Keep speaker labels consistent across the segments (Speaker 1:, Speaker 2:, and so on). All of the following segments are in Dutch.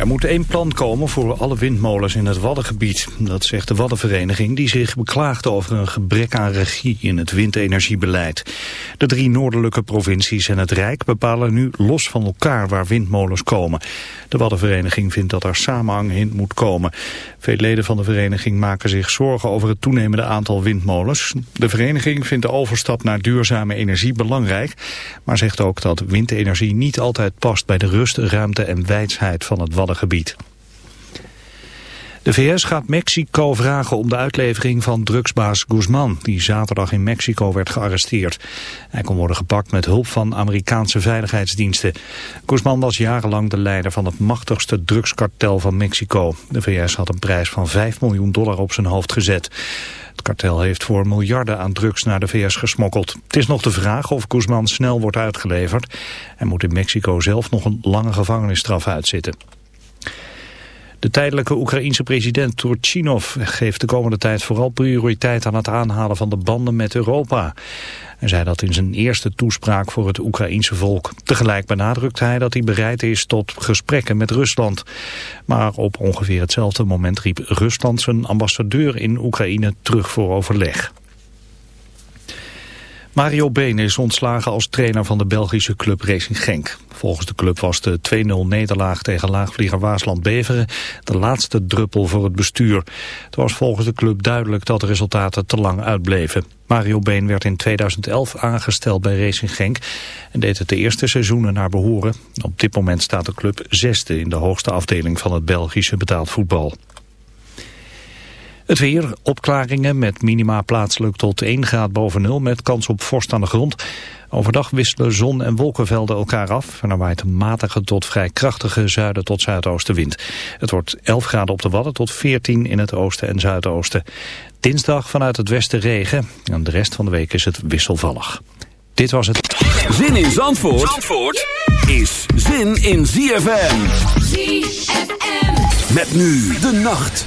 Speaker 1: Er moet één plan komen voor alle windmolens in het Waddengebied. Dat zegt de Waddenvereniging die zich beklaagt over een gebrek aan regie in het windenergiebeleid. De drie noordelijke provincies en het Rijk bepalen nu los van elkaar waar windmolens komen. De Waddenvereniging vindt dat er samenhang in moet komen. Veel leden van de vereniging maken zich zorgen over het toenemende aantal windmolens. De vereniging vindt de overstap naar duurzame energie belangrijk, maar zegt ook dat windenergie niet altijd past bij de rust, ruimte en wijsheid van het Waddengebied. De VS gaat Mexico vragen om de uitlevering van drugsbaas Guzman, die zaterdag in Mexico werd gearresteerd. Hij kon worden gepakt met hulp van Amerikaanse veiligheidsdiensten. Guzman was jarenlang de leider van het machtigste drugskartel van Mexico. De VS had een prijs van 5 miljoen dollar op zijn hoofd gezet. Het kartel heeft voor miljarden aan drugs naar de VS gesmokkeld. Het is nog de vraag of Guzman snel wordt uitgeleverd. Hij moet in Mexico zelf nog een lange gevangenisstraf uitzitten. De tijdelijke Oekraïense president Turchinov geeft de komende tijd vooral prioriteit aan het aanhalen van de banden met Europa. Hij zei dat in zijn eerste toespraak voor het Oekraïense volk. Tegelijk benadrukt hij dat hij bereid is tot gesprekken met Rusland. Maar op ongeveer hetzelfde moment riep Rusland zijn ambassadeur in Oekraïne terug voor overleg. Mario Been is ontslagen als trainer van de Belgische club Racing Genk. Volgens de club was de 2-0 nederlaag tegen laagvlieger Waasland-Beveren de laatste druppel voor het bestuur. Het was volgens de club duidelijk dat de resultaten te lang uitbleven. Mario Been werd in 2011 aangesteld bij Racing Genk en deed het de eerste seizoenen naar behoren. Op dit moment staat de club zesde in de hoogste afdeling van het Belgische betaald voetbal. Het weer, opklaringen met minima plaatselijk tot 1 graad boven nul met kans op vorst aan de grond. Overdag wisselen zon- en wolkenvelden elkaar af en er waait een matige tot vrij krachtige zuiden tot zuidoostenwind. Het wordt 11 graden op de Wadden tot 14 in het oosten en zuidoosten. Dinsdag vanuit het westen regen en de rest van de week is het wisselvallig. Dit was het.
Speaker 2: Zin in Zandvoort, Zandvoort is zin in ZFM. ZFM. Met nu de nacht.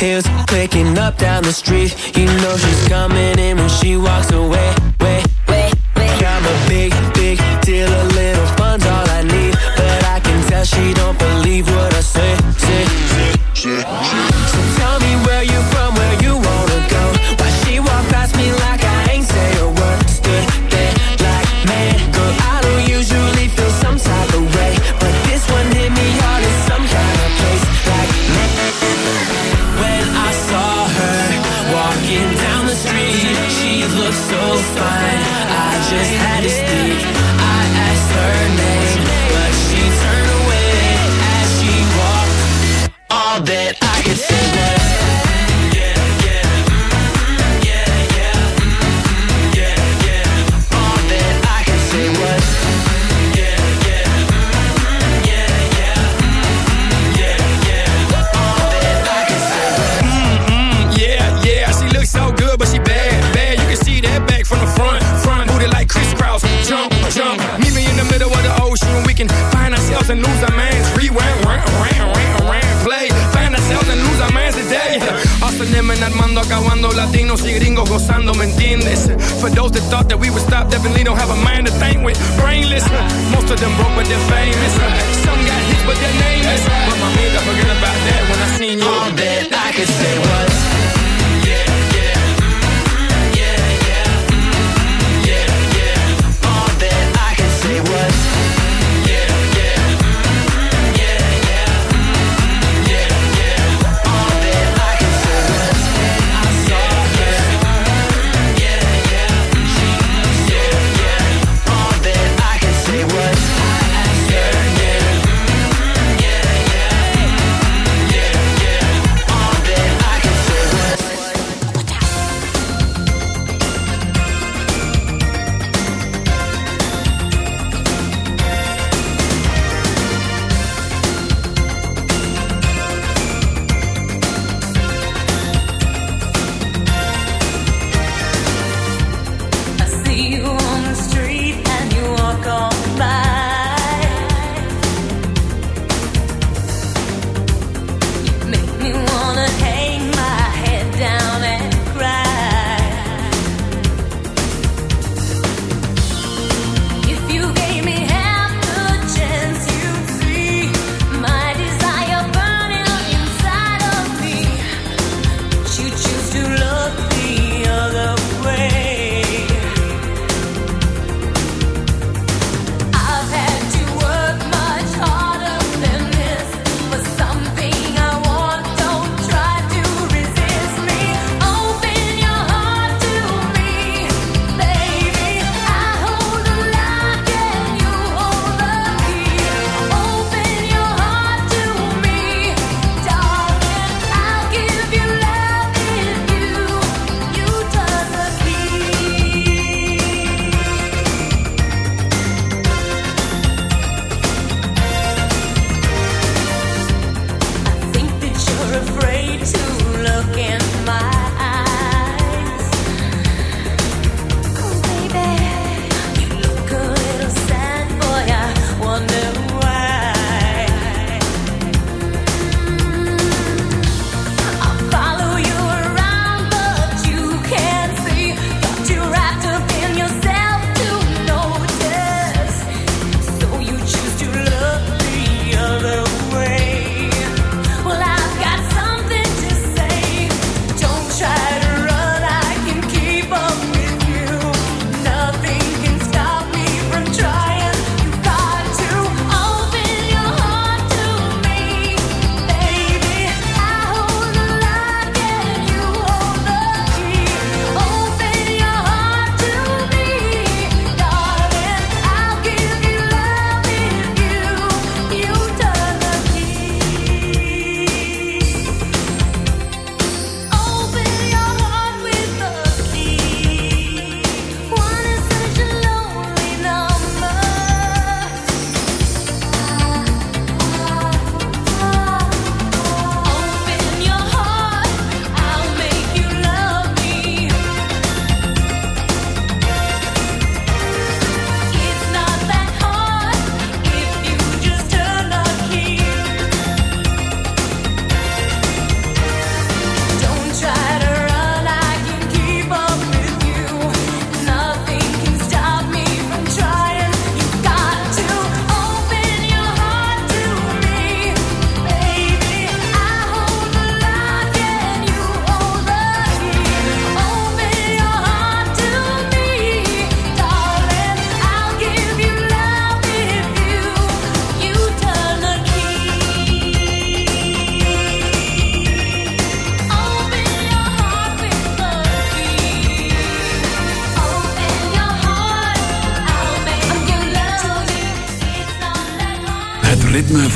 Speaker 3: heels clicking up down the street. You know she's coming in when she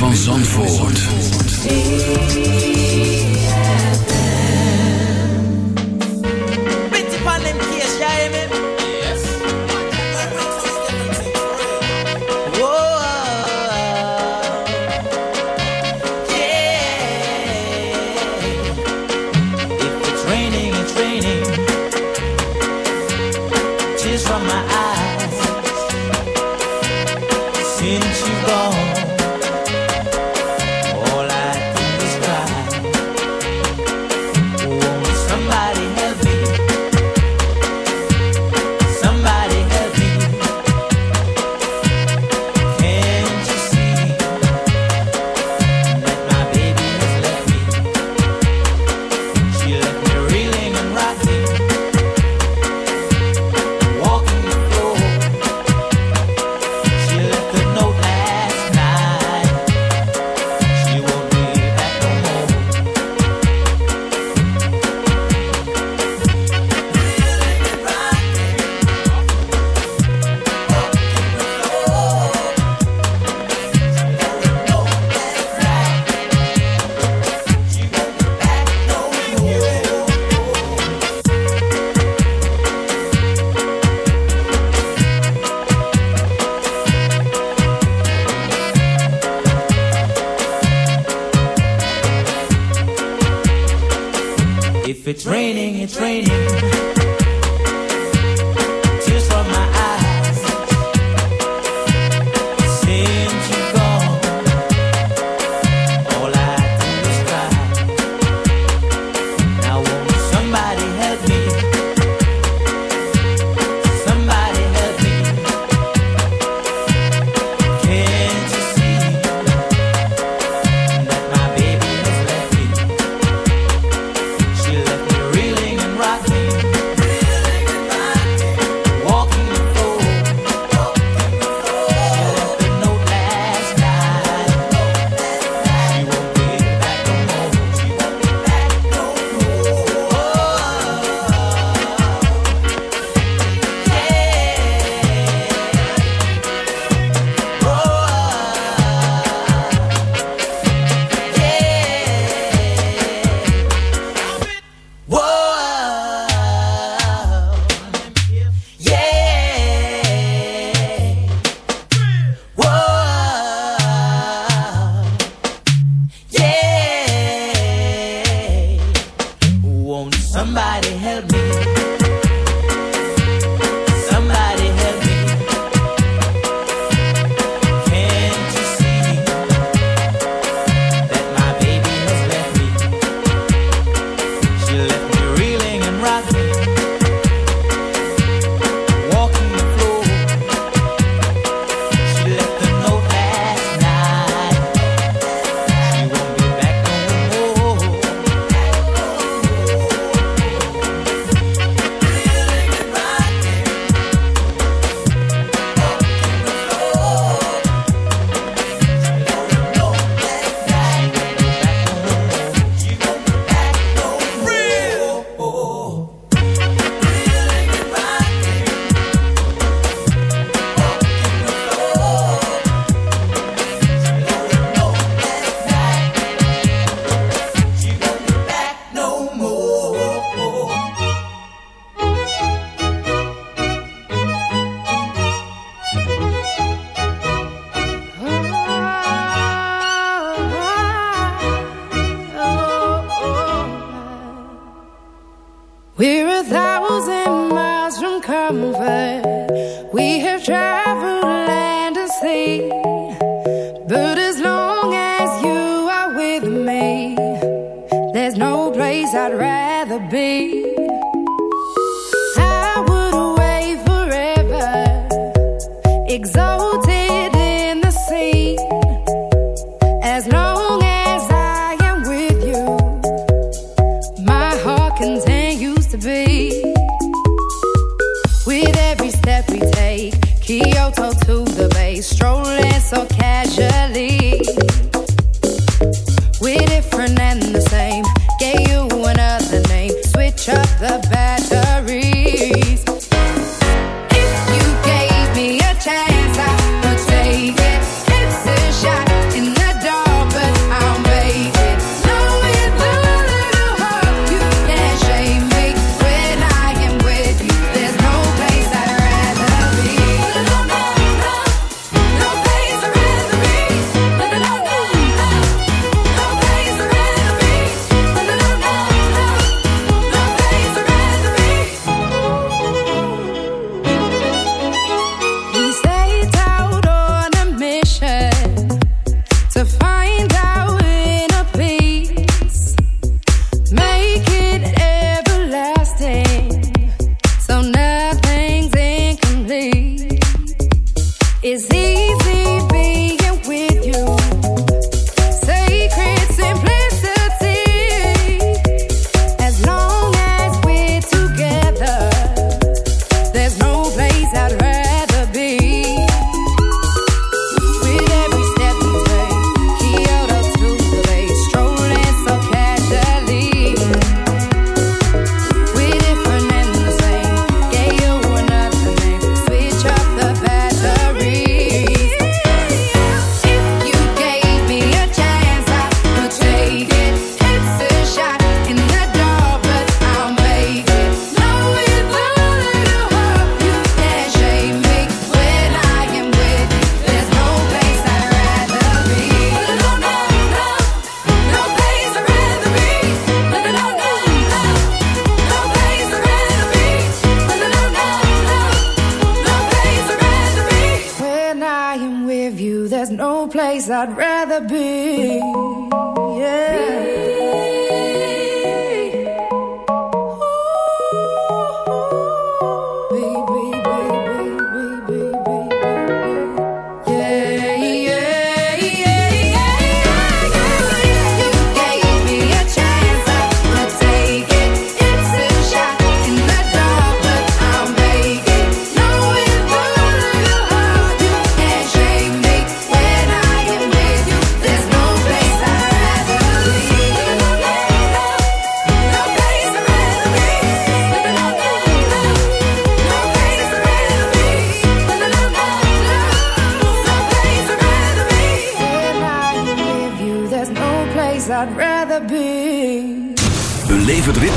Speaker 2: van Zandvoort.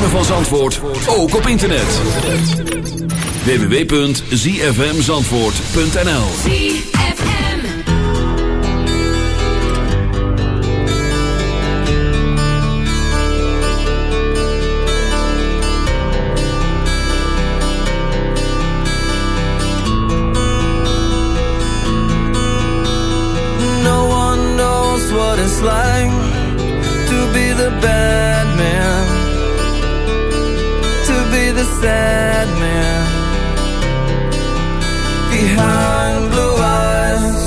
Speaker 2: Van Zandvoort ook op internet. www.zfmzandvoort.nl
Speaker 4: sad man. Behind blue eyes,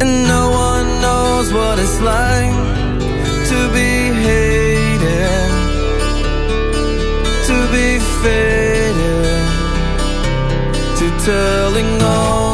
Speaker 4: and no one knows what it's like to be hated, to be faded, to telling only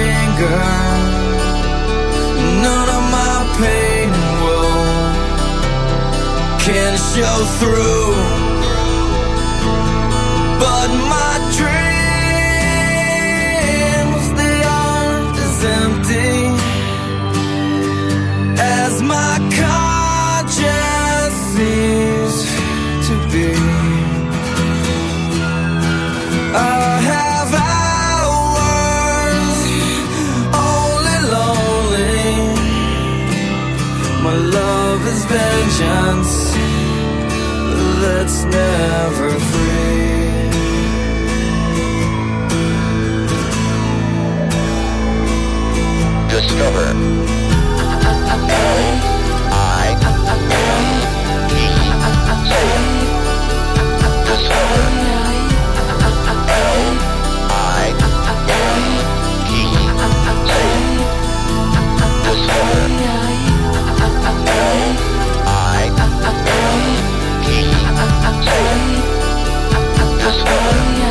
Speaker 4: anger. None of my pain will can show through, but my vengeance that's never free. Discover. My love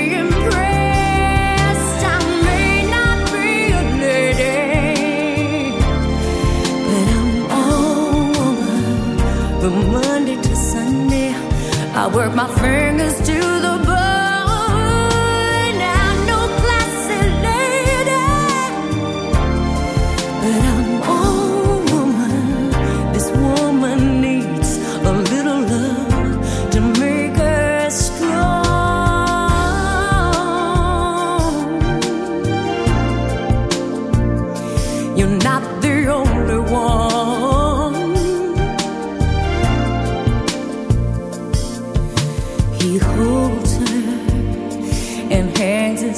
Speaker 5: work my fingers to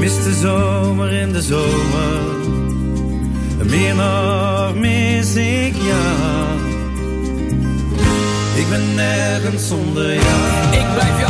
Speaker 4: mis de zomer in de zomer. Meer nog mis ik jou. Ik ben nergens zonder jou.
Speaker 6: Ik blijf je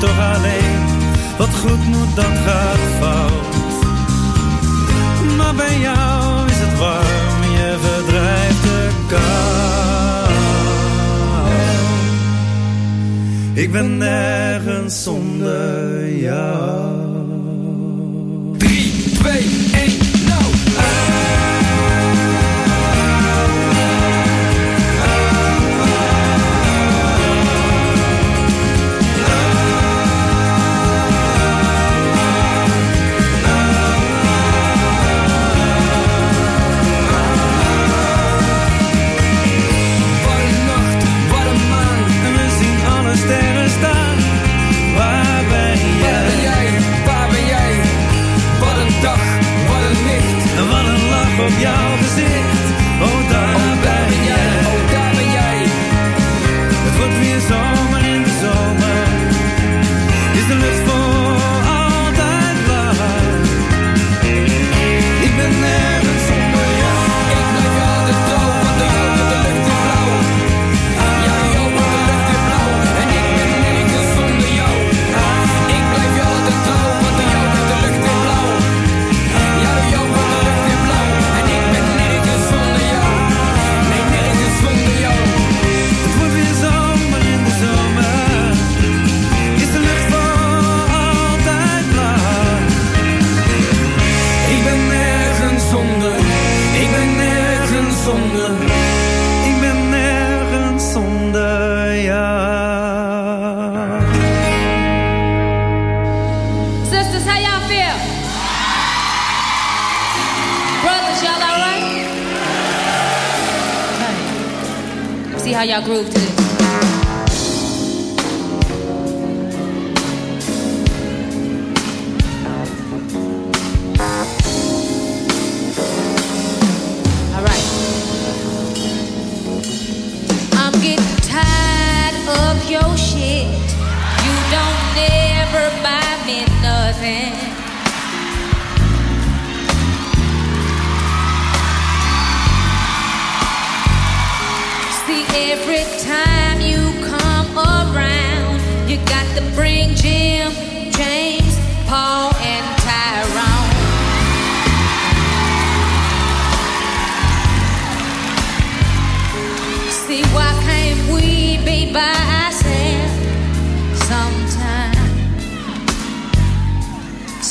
Speaker 6: toch alleen. Wat goed moet, dat gaat fout maar bij jou is het warm, je verdrijft de kou. Ik ben nergens zonder jou. 3, 2,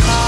Speaker 4: Bye.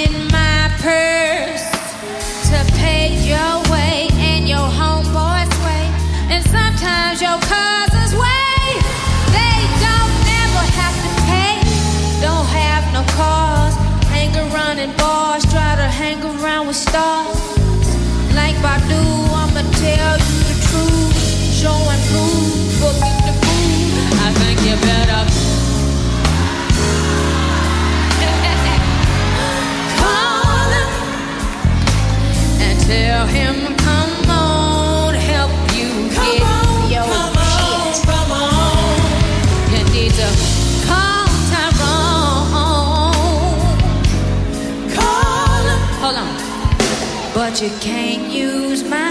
Speaker 4: like I'ma tell you the truth, show and
Speaker 6: prove. I
Speaker 7: think you better. And tell him
Speaker 5: you can't use my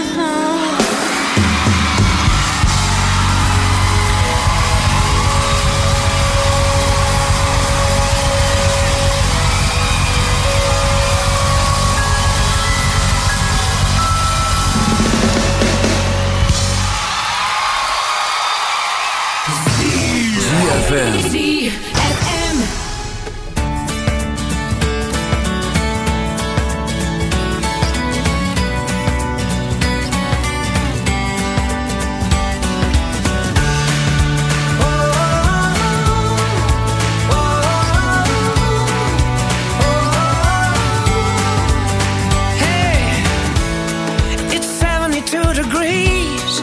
Speaker 5: Two
Speaker 2: degrees,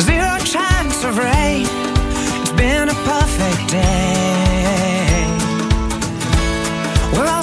Speaker 8: zero chance of rain. It's been
Speaker 9: a perfect day. We're all